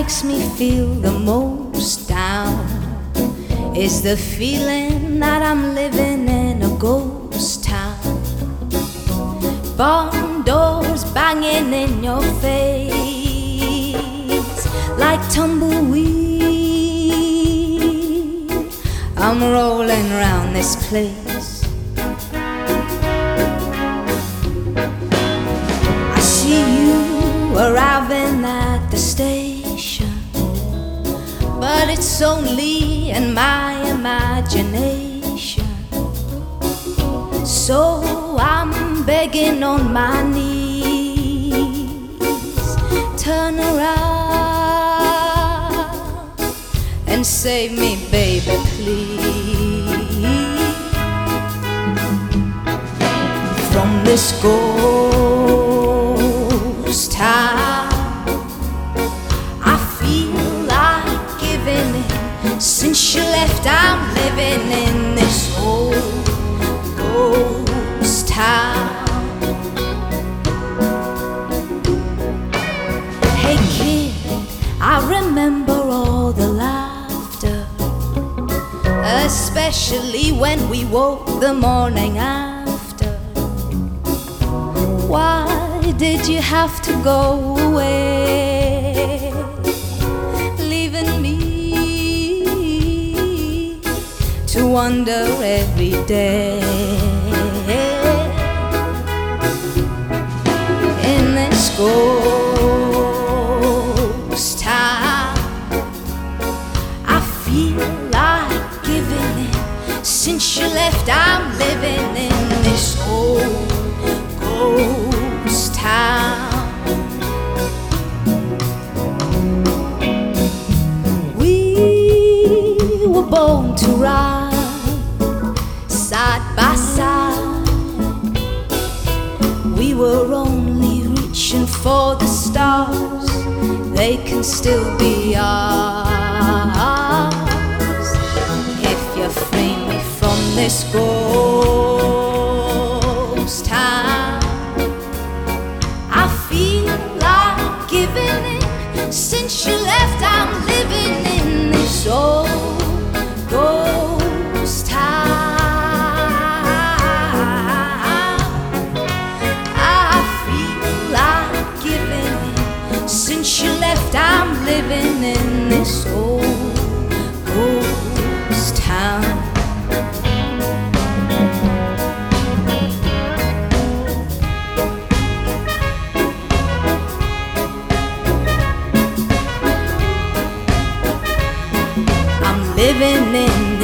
makes me feel the most down is the feeling that I'm living in a ghost town. Barn doors banging in your face like tumbleweed. I'm rolling around this place. But it's only in my imagination. So I'm begging on my knees, turn around and save me, baby, please, from this ghost You left, I'm living in this old ghost town. Hey kid, I remember all the laughter, especially when we woke the morning after. Why did you have to go away, to wonder every day? In this ghost town, I feel like giving in. Since you left, I'm living in this old ghost town. We were born to ride for the stars, they can still be ours. If you free me from this ghost town, I feel like giving in. Since you left, left, I'm living in this old ghost town. I'm living in